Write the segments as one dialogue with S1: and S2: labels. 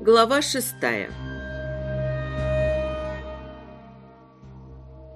S1: Глава шестая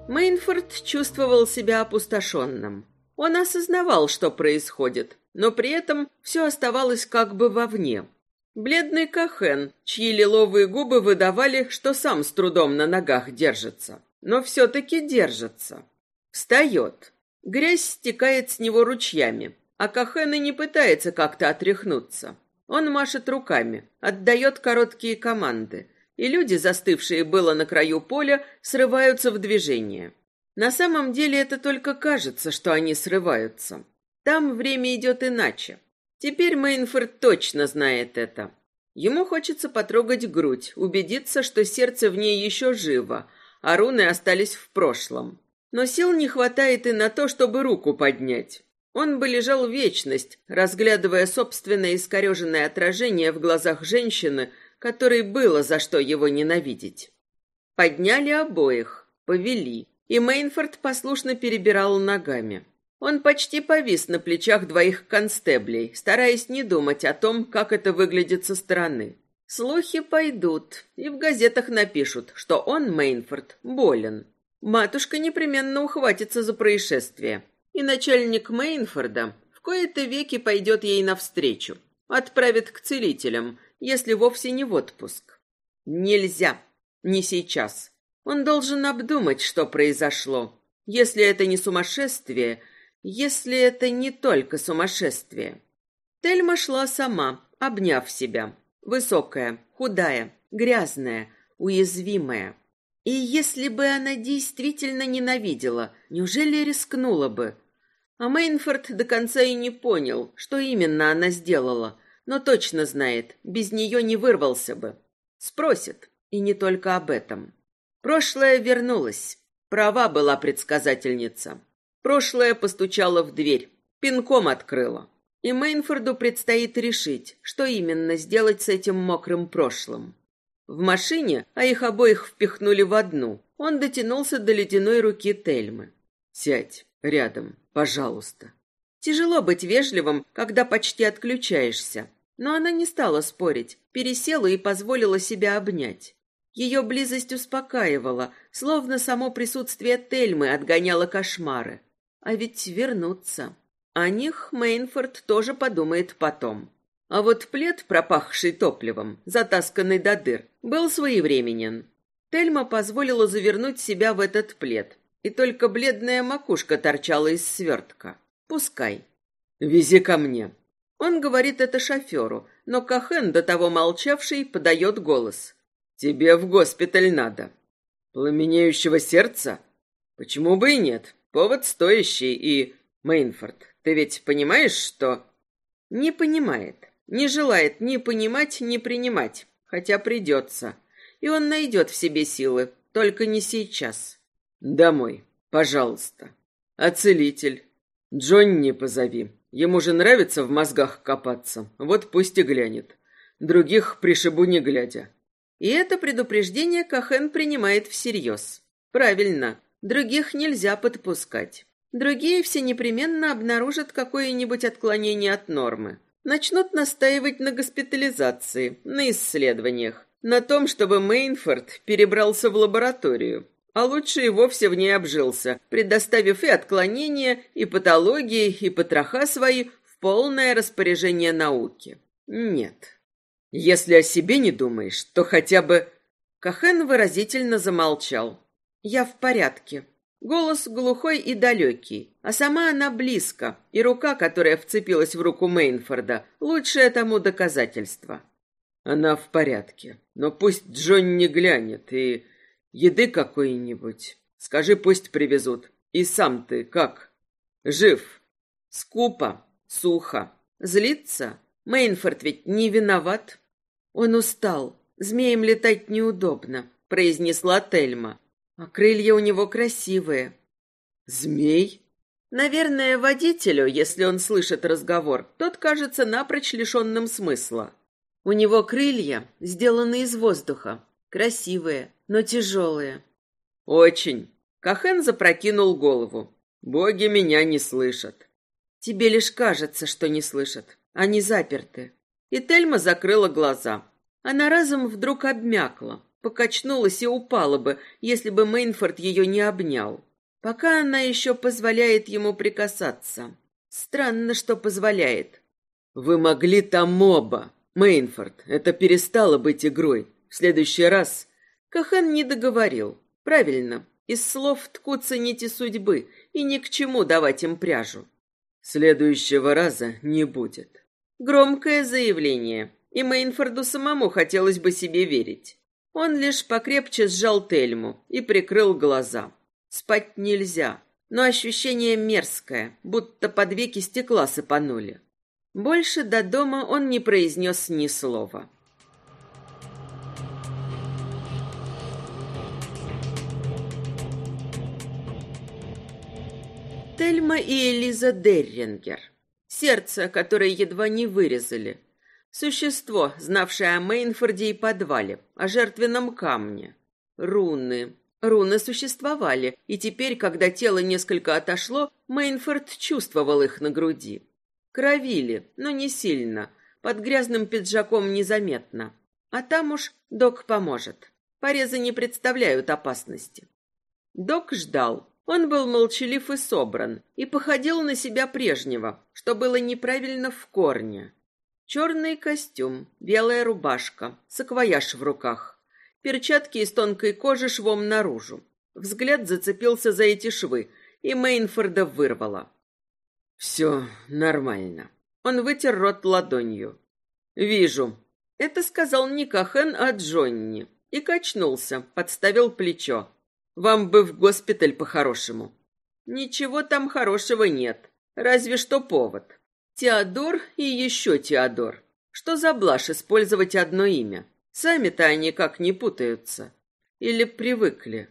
S1: Мейнфорд чувствовал себя опустошенным. Он осознавал, что происходит, но при этом все оставалось как бы вовне. Бледный Кахен, чьи лиловые губы выдавали, что сам с трудом на ногах держится, но все-таки держится. Встает. Грязь стекает с него ручьями, а Кахен и не пытается как-то отряхнуться. Он машет руками, отдает короткие команды, и люди, застывшие было на краю поля, срываются в движение. На самом деле это только кажется, что они срываются. Там время идет иначе. Теперь Мейнфорд точно знает это. Ему хочется потрогать грудь, убедиться, что сердце в ней еще живо, а руны остались в прошлом. Но сил не хватает и на то, чтобы руку поднять. Он бы лежал вечность, разглядывая собственное искореженное отражение в глазах женщины, которой было за что его ненавидеть. Подняли обоих, повели, и Мейнфорд послушно перебирал ногами. Он почти повис на плечах двоих констеблей, стараясь не думать о том, как это выглядит со стороны. Слухи пойдут, и в газетах напишут, что он, Мейнфорд, болен. Матушка непременно ухватится за происшествие, и начальник Мейнфорда в кои-то веки пойдет ей навстречу, отправит к целителям, если вовсе не в отпуск. Нельзя, не сейчас. Он должен обдумать, что произошло. Если это не сумасшествие, если это не только сумасшествие. Тельма шла сама, обняв себя. Высокая, худая, грязная, уязвимая. И если бы она действительно ненавидела, неужели рискнула бы? А Мейнфорд до конца и не понял, что именно она сделала, но точно знает, без нее не вырвался бы. Спросит, и не только об этом. Прошлое вернулось. Права была предсказательница. Прошлое постучало в дверь, пинком открыло. И Мейнфорду предстоит решить, что именно сделать с этим мокрым прошлым. В машине, а их обоих впихнули в одну, он дотянулся до ледяной руки Тельмы. «Сядь рядом, пожалуйста». Тяжело быть вежливым, когда почти отключаешься. Но она не стала спорить, пересела и позволила себя обнять. Ее близость успокаивала, словно само присутствие Тельмы отгоняло кошмары. А ведь вернуться. О них Мейнфорд тоже подумает потом. А вот плед, пропахший топливом, затасканный до дыр, был своевременен. Тельма позволила завернуть себя в этот плед, и только бледная макушка торчала из свертка. Пускай. «Вези ко мне». Он говорит это шоферу, но Кахен, до того молчавший, подает голос. «Тебе в госпиталь надо». «Пламенеющего сердца? Почему бы и нет? Повод стоящий и... Мейнфорд, ты ведь понимаешь, что...» «Не понимает. Не желает ни понимать, ни принимать. Хотя придется. И он найдет в себе силы. Только не сейчас». «Домой, пожалуйста. А целитель? Джонни позови. Ему же нравится в мозгах копаться. Вот пусть и глянет. Других пришибу не глядя». И это предупреждение Кахен принимает всерьез. Правильно. Других нельзя подпускать. Другие все непременно обнаружат какое-нибудь отклонение от нормы. Начнут настаивать на госпитализации, на исследованиях, на том, чтобы Мейнфорд перебрался в лабораторию, а лучше и вовсе в ней обжился, предоставив и отклонения, и патологии, и потроха свои в полное распоряжение науки. Нет. Если о себе не думаешь, то хотя бы... Кахен выразительно замолчал. Я в порядке. Голос глухой и далекий, а сама она близко, и рука, которая вцепилась в руку Мейнфорда, лучшее тому доказательство. Она в порядке, но пусть Джон не глянет, и еды какой-нибудь. Скажи, пусть привезут. И сам ты как? Жив? Скупо, сухо. Злится? Мейнфорд ведь не виноват. Он устал. Змеем летать неудобно, произнесла Тельма. А крылья у него красивые. Змей? Наверное, водителю, если он слышит разговор, тот кажется напрочь лишенным смысла. У него крылья сделаны из воздуха, красивые, но тяжелые. Очень. Кахен запрокинул голову. Боги меня не слышат. Тебе лишь кажется, что не слышат. Они заперты. И Тельма закрыла глаза. Она разом вдруг обмякла, покачнулась и упала бы, если бы Мейнфорд ее не обнял. Пока она еще позволяет ему прикасаться. Странно, что позволяет.
S2: Вы могли там оба. Мейнфорд, это перестало быть игрой. В следующий раз...
S1: Кахан не договорил. Правильно. Из слов ткутся нити судьбы, и ни к чему давать им пряжу.
S2: Следующего раза не будет.
S1: Громкое заявление, и Мейнфорду самому хотелось бы себе верить. Он лишь покрепче сжал Тельму и прикрыл глаза. Спать нельзя, но ощущение мерзкое, будто под веки стекла сыпанули. Больше до дома он не произнес ни слова. Тельма и Элиза Деррингер. Сердце, которое едва не вырезали. Существо, знавшее о Мейнфорде и подвале, о жертвенном камне. Руны. Руны существовали, и теперь, когда тело несколько отошло, Мейнфорд чувствовал их на груди. Кровили, но не сильно, под грязным пиджаком незаметно. А там уж док поможет. Порезы не представляют опасности. Док ждал. Он был молчалив и собран, и походил на себя прежнего, что было неправильно в корне. Черный костюм, белая рубашка, саквояж в руках, перчатки из тонкой кожи швом наружу. Взгляд зацепился за эти швы, и Мейнфорда вырвало.
S2: «Все нормально».
S1: Он вытер рот ладонью.
S2: «Вижу».
S1: Это сказал не Кахен, а Джонни. И качнулся, подставил плечо. Вам бы в госпиталь по-хорошему. Ничего там хорошего нет, разве что повод. Теодор и еще Теодор. Что за блажь использовать одно имя? Сами-то они как не путаются. Или привыкли.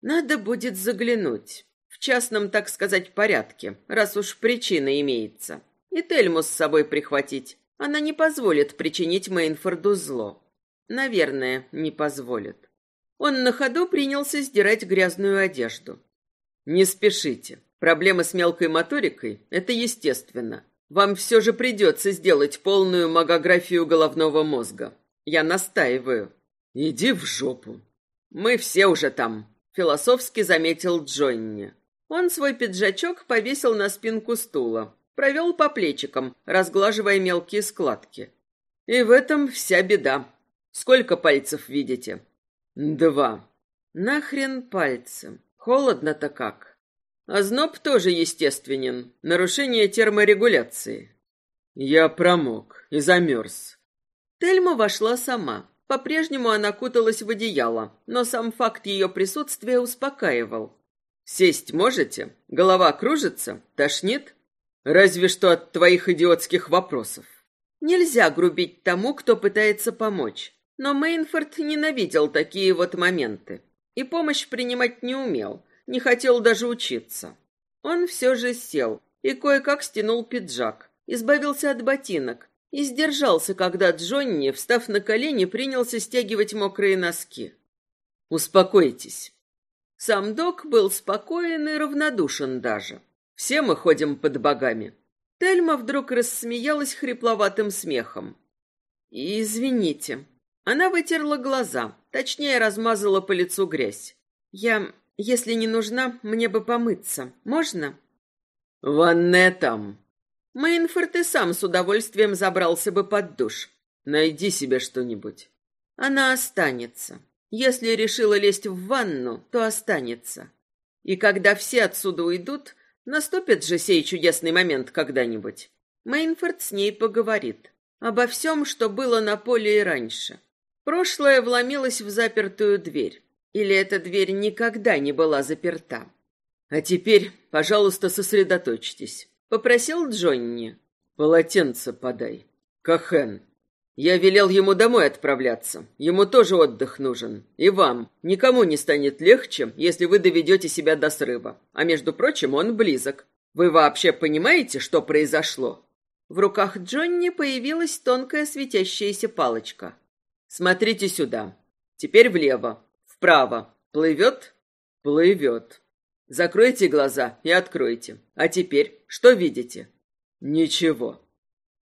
S1: Надо будет заглянуть. В частном, так сказать, порядке, раз уж причина имеется. И Тельму с собой прихватить. Она не позволит причинить Мейнфорду зло. Наверное, не позволит. Он на ходу принялся сдирать грязную одежду. Не спешите. Проблема с мелкой моторикой – это естественно. Вам все же придется сделать полную магографию головного мозга. Я настаиваю.
S2: Иди в жопу.
S1: Мы все уже там, философски заметил Джонни. Он свой пиджачок повесил на спинку стула, провел по плечикам, разглаживая мелкие складки. И в этом вся беда. Сколько пальцев видите?
S2: Два.
S1: Нахрен пальцем. Холодно-то как. Озноб тоже естественен. Нарушение терморегуляции.
S2: Я промок и замерз.
S1: Тельма вошла сама. По-прежнему она куталась в одеяло, но сам факт ее присутствия успокаивал. «Сесть можете? Голова кружится? Тошнит? Разве что от твоих идиотских вопросов». Нельзя грубить тому, кто пытается помочь. Но Мейнфорд ненавидел такие вот моменты и помощь принимать не умел, не хотел даже учиться. Он все же сел и кое-как стянул пиджак, избавился от ботинок и сдержался, когда Джонни, встав на колени, принялся стягивать мокрые носки.
S2: «Успокойтесь».
S1: Сам док был спокоен и равнодушен даже. Все мы ходим под богами. Тельма вдруг рассмеялась хрипловатым смехом. «Извините», она вытерла глаза, точнее размазала по лицу грязь. Я, если не нужна, мне бы помыться. Можно?
S2: Ванная там.
S1: Мейнфорд и сам с удовольствием забрался бы под душ.
S2: Найди себе что-нибудь.
S1: Она останется. Если решила лезть в ванну, то останется. И когда все отсюда уйдут, наступит же сей чудесный момент когда-нибудь. Мейнфорд с ней поговорит обо всем, что было на поле и раньше. Прошлое вломилось в запертую дверь. Или эта дверь никогда не была заперта? А теперь, пожалуйста, сосредоточьтесь. Попросил Джонни.
S2: Полотенце подай.
S1: Кахен. Я велел ему домой отправляться. Ему тоже отдых нужен. И вам. Никому не станет легче, если вы доведете себя до срыва. А между прочим, он близок. Вы вообще понимаете, что произошло? В руках Джонни появилась тонкая светящаяся палочка. Смотрите сюда. Теперь влево. Вправо. Плывет? Плывет. Закройте глаза и откройте. А теперь что видите?
S2: Ничего.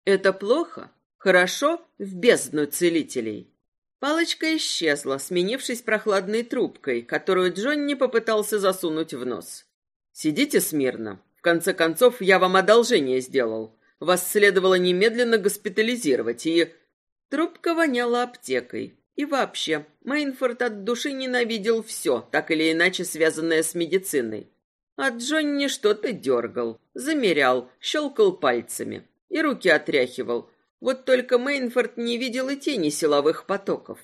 S1: Это плохо? Хорошо? В бездну целителей. Палочка исчезла, сменившись прохладной трубкой, которую Джонни попытался засунуть в нос.
S2: «Сидите смирно. В конце концов, я вам одолжение сделал. Вас следовало немедленно госпитализировать, и...»
S1: Трубка воняла аптекой. И вообще, Мейнфорд от души ненавидел все, так или иначе связанное с медициной. А Джонни что-то дергал, замерял, щелкал пальцами и руки отряхивал, вот только Мейнфорд не видел и тени силовых потоков.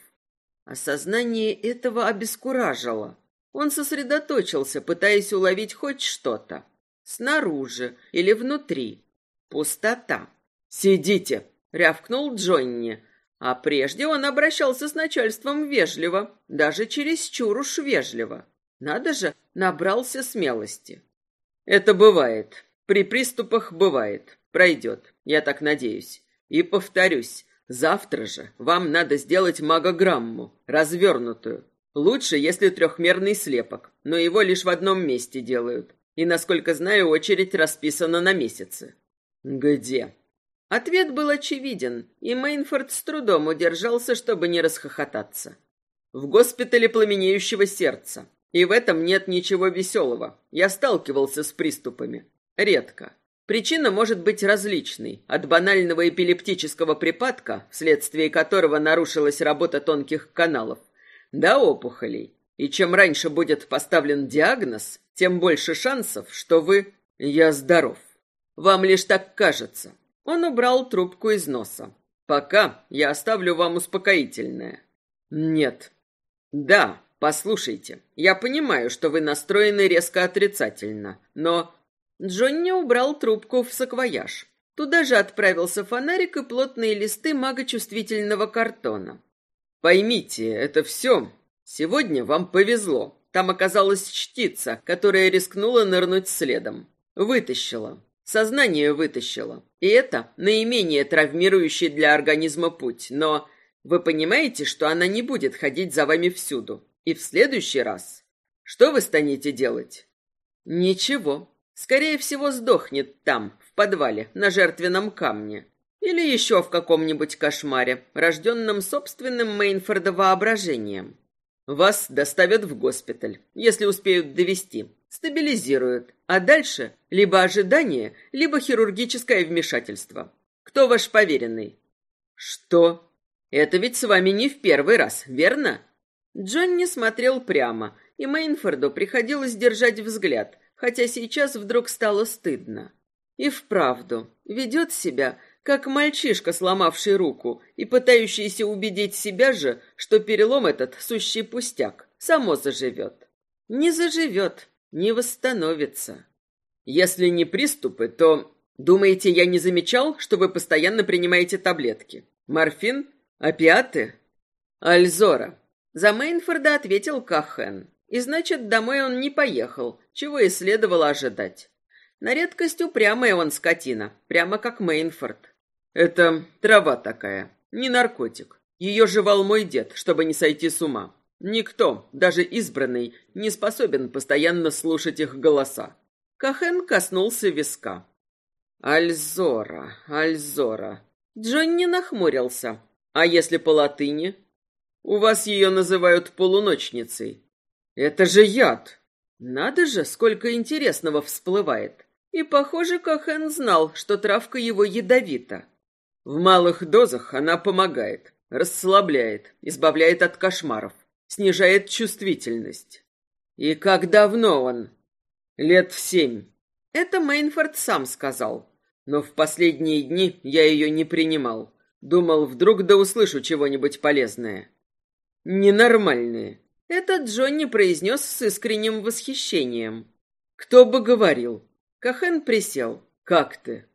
S1: Осознание этого обескуражило. Он сосредоточился, пытаясь уловить хоть что-то. Снаружи или внутри. Пустота.
S2: «Сидите!»
S1: — рявкнул Джонни. А прежде он обращался с начальством вежливо, даже чересчур уж вежливо. Надо же, набрался смелости.
S2: «Это бывает. При приступах бывает. Пройдет. Я так надеюсь. И повторюсь, завтра же вам надо сделать магограмму, развернутую. Лучше, если трехмерный слепок, но его лишь в одном месте делают. И, насколько знаю, очередь расписана на месяцы. Где?
S1: Ответ был очевиден, и Мейнфорд с трудом удержался, чтобы не расхохотаться.
S2: В госпитале пламенеющего сердца. И в этом нет ничего веселого. Я сталкивался с приступами. Редко. Причина может быть различной, от банального эпилептического припадка, вследствие которого нарушилась работа тонких каналов, до опухолей. И чем раньше будет поставлен диагноз, тем больше шансов, что вы... Я здоров. Вам лишь так кажется. Он убрал трубку из носа. Пока я оставлю вам успокоительное. Нет. Да, послушайте, я понимаю, что вы настроены резко отрицательно, но
S1: Джонни убрал трубку в саквояж. Туда же отправился фонарик и плотные листы магочувствительного картона.
S2: Поймите, это все. Сегодня вам повезло. Там оказалась чтица, которая рискнула нырнуть следом. Вытащила. Сознание вытащила. И это наименее травмирующий для организма путь. Но вы понимаете, что она не будет ходить за вами всюду. И в следующий раз... Что вы станете делать? Ничего. Скорее всего, сдохнет там, в подвале, на жертвенном камне. Или еще в каком-нибудь кошмаре, рожденном собственным Мейнфорда воображением. Вас доставят в госпиталь, если успеют довести. Стабилизируют. А дальше либо ожидание, либо хирургическое вмешательство. Кто ваш поверенный? Что? Это ведь с вами не в первый раз, верно? Джонни смотрел прямо, и Мейнфорду приходилось держать взгляд, хотя сейчас вдруг стало стыдно. И вправду, ведет себя, как мальчишка, сломавший руку и пытающийся убедить себя же, что перелом этот сущий пустяк, само заживет. Не заживет, не восстановится. Если не приступы, то... Думаете, я не замечал, что вы постоянно принимаете таблетки? Морфин? Опиаты? Альзора. За Мейнфорда ответил Кахен. И значит, домой он не поехал, чего и следовало ожидать. На редкость упрямая он скотина, прямо как Мейнфорд. Это трава такая, не наркотик. Ее жевал мой дед, чтобы не сойти с ума. Никто, даже избранный, не способен постоянно слушать их голоса. Кахен коснулся виска. Альзора, Альзора. Джонни нахмурился. А если по латыни? У вас ее называют полуночницей. Это же яд. Надо же, сколько интересного всплывает. И, похоже, Кахен знал, что травка его ядовита. В малых дозах она помогает, расслабляет, избавляет от кошмаров, снижает чувствительность. И как давно он? Лет в семь. Это Мейнфорд сам сказал. Но в последние дни я ее не принимал. Думал, вдруг да услышу чего-нибудь полезное. Ненормальные. Это Джонни произнес с искренним восхищением. «Кто бы говорил?» Кахен присел. «Как ты?»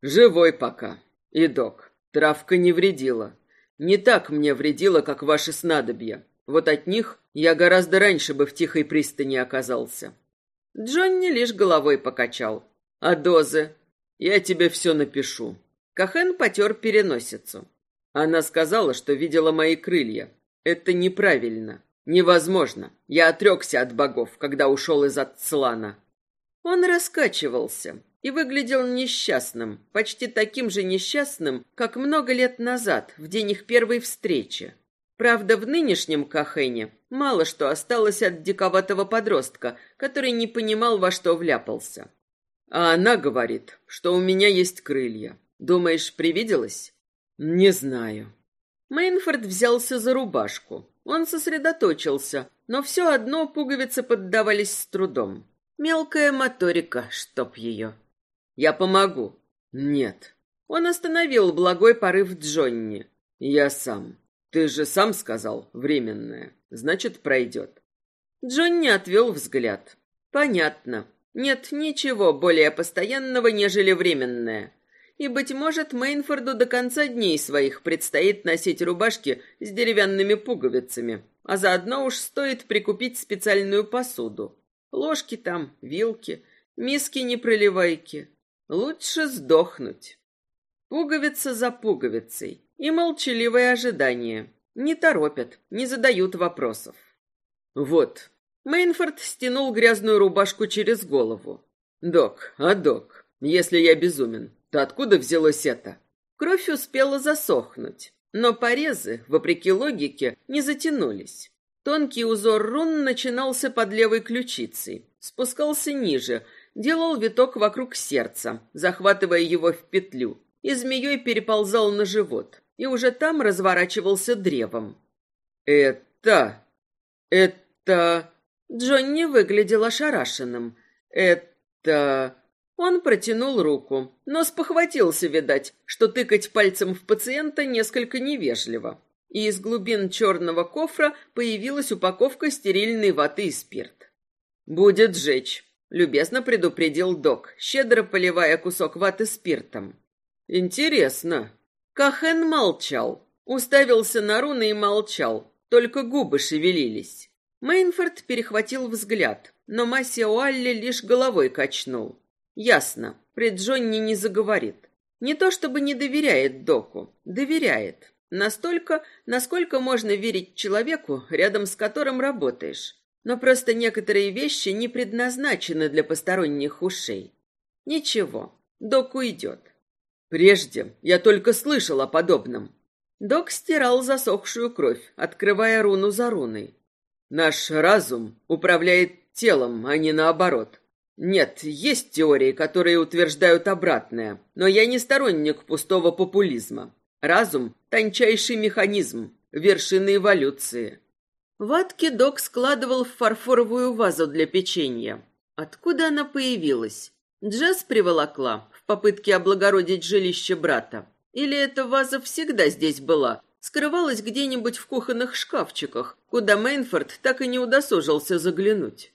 S2: «Живой пока. И док. Травка не вредила. Не так мне вредила, как ваши снадобья. Вот от них я гораздо раньше бы в тихой пристани оказался». Джонни лишь головой покачал. «А дозы? Я тебе все напишу». Кахен потер переносицу. Она сказала, что видела мои крылья. Это неправильно. Невозможно. Я отрекся от богов, когда ушел из Ацлана.
S1: Он раскачивался и выглядел несчастным, почти таким же несчастным, как много лет назад, в день их первой встречи. Правда, в нынешнем Кахене мало что осталось от диковатого подростка, который не понимал, во что вляпался.
S2: А она говорит, что у меня есть крылья. Думаешь, привиделась? Не знаю.
S1: Мейнфорд взялся за рубашку. Он сосредоточился, но все одно пуговицы поддавались с трудом. Мелкая моторика, чтоб ее.
S2: Я помогу.
S1: Нет. Он остановил благой порыв Джонни.
S2: Я сам. Ты же сам сказал, временное. Значит, пройдет.
S1: Джонни отвел взгляд. Понятно. Нет ничего более постоянного, нежели временное. И, быть может, Мейнфорду до конца дней своих предстоит носить рубашки с деревянными пуговицами, а заодно уж стоит прикупить специальную посуду. Ложки там, вилки, миски-непроливайки. Лучше сдохнуть. Пуговица за пуговицей и молчаливое ожидание. Не торопят, не задают вопросов.
S2: Вот.
S1: Мейнфорд стянул грязную рубашку через голову.
S2: Док, а док, если я безумен, то откуда взялось это?
S1: Кровь успела засохнуть, но порезы, вопреки логике, не затянулись. Тонкий узор рун начинался под левой ключицей, спускался ниже, делал виток вокруг сердца, захватывая его в петлю, и змеей переползал на живот и уже там разворачивался древом.
S2: «Это... это...»
S1: Джонни выглядел ошарашенным. «Это...» Он протянул руку, но спохватился, видать, что тыкать пальцем в пациента несколько невежливо. И из глубин черного кофра появилась упаковка стерильной ваты и спирт. «Будет жечь», — любезно предупредил док, щедро поливая кусок ваты спиртом.
S2: «Интересно»,
S1: Кахен молчал, уставился на руны и молчал, только губы шевелились. Мейнфорд перехватил взгляд, но Масси Уалли лишь головой качнул. Ясно, пред Джонни не заговорит. Не то чтобы не доверяет доку, доверяет. Настолько, насколько можно верить человеку, рядом с которым работаешь. Но просто некоторые вещи не предназначены для посторонних ушей. Ничего, док уйдет.
S2: Прежде я только слышал о подобном.
S1: Док стирал засохшую кровь, открывая руну за руной.
S2: Наш разум управляет телом, а не наоборот. Нет, есть теории, которые утверждают обратное, но я не сторонник пустого популизма. Разум — тончайший механизм, вершина эволюции.
S1: Ватки док складывал в фарфоровую вазу для печенья. Откуда она появилась? Джесс приволокла, попытке облагородить жилище брата? Или эта ваза всегда здесь была, скрывалась где-нибудь в кухонных шкафчиках, куда Мейнфорд так и не удосужился заглянуть?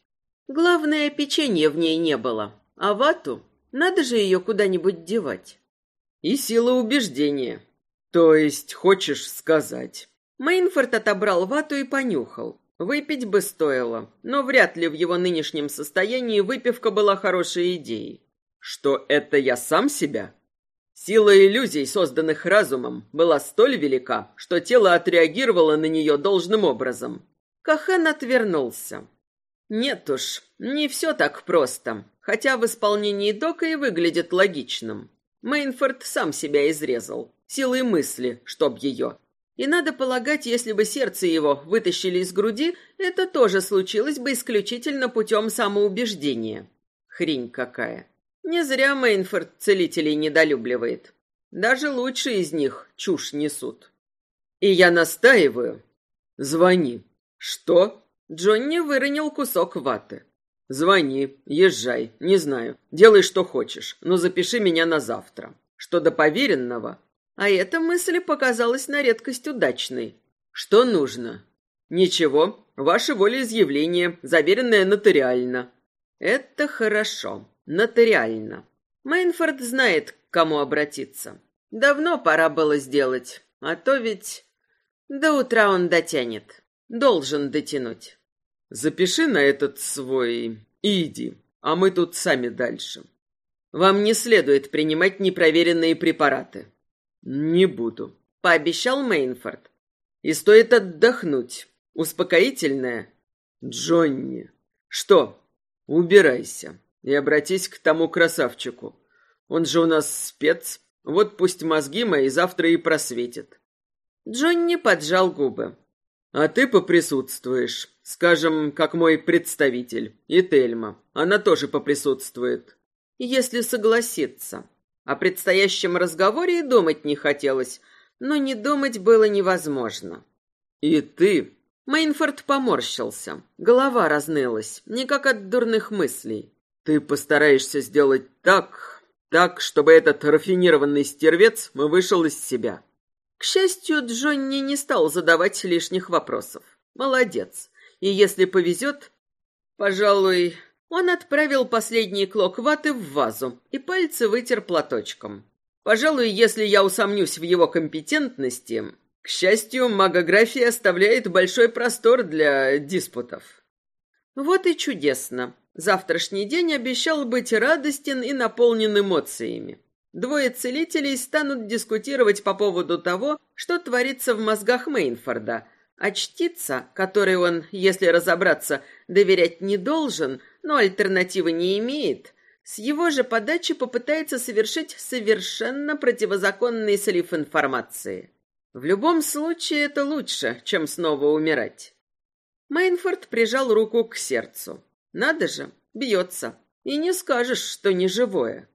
S1: Главное, печенья в ней не было, а вату надо же ее куда-нибудь девать.
S2: И сила убеждения. То есть, хочешь сказать...
S1: Мейнфорд отобрал вату и понюхал. Выпить бы стоило, но вряд ли в его нынешнем состоянии выпивка была хорошей идеей.
S2: Что это я сам себя? Сила иллюзий, созданных разумом, была столь велика, что тело отреагировало на нее должным образом.
S1: Кахан отвернулся. Нет уж, не все так просто, хотя в исполнении Дока и выглядит логичным. Мейнфорд сам себя изрезал, силой мысли, чтоб ее. И надо полагать, если бы сердце его вытащили из груди, это тоже случилось бы исключительно путем самоубеждения. Хрень какая. Не зря Мейнфорд целителей недолюбливает. Даже лучшие из них чушь несут.
S2: И я настаиваю. Звони. Что?
S1: Джонни выронил кусок ваты.
S2: Звони, езжай, не знаю. Делай, что хочешь, но запиши меня на завтра. Что до поверенного...
S1: А эта мысль показалась на редкость удачной.
S2: Что нужно? Ничего, ваше волеизъявление, заверенное нотариально.
S1: Это хорошо. Нотариально. Мейнфорд знает, к кому обратиться. Давно пора было сделать, а то ведь... До утра он дотянет. Должен дотянуть.
S2: Запиши на этот свой и иди, а мы тут сами дальше.
S1: Вам не следует принимать непроверенные препараты.
S2: Не буду,
S1: пообещал Мейнфорд.
S2: И стоит отдохнуть. Успокоительное. Джонни. Что? Убирайся. И обратись к тому красавчику. Он же у нас спец. Вот пусть мозги мои завтра и просветит.
S1: Джонни поджал губы.
S2: А ты поприсутствуешь, скажем, как мой представитель, и Тельма. Она тоже поприсутствует.
S1: Если согласится. О предстоящем разговоре и думать не хотелось, но не думать было невозможно.
S2: И ты...
S1: Мейнфорд поморщился. Голова разнылась, никак от дурных мыслей.
S2: Ты постараешься сделать так, так, чтобы этот рафинированный стервец вышел из себя.
S1: К счастью, Джонни не стал задавать лишних вопросов. Молодец. И если повезет, пожалуй, он отправил последний клок ваты в вазу и пальцы вытер платочком. Пожалуй, если я усомнюсь в его компетентности, к счастью, магография оставляет большой простор для диспутов. Вот и чудесно. Завтрашний день обещал быть радостен и наполнен эмоциями. Двое целителей станут дискутировать по поводу того, что творится в мозгах Мейнфорда, а чтица, которой он, если разобраться, доверять не должен, но альтернативы не имеет, с его же подачи попытается совершить совершенно противозаконный слив информации. В любом случае это лучше, чем снова умирать. Мейнфорд прижал руку к сердцу. Надо же, бьется. И не скажешь, что не живое.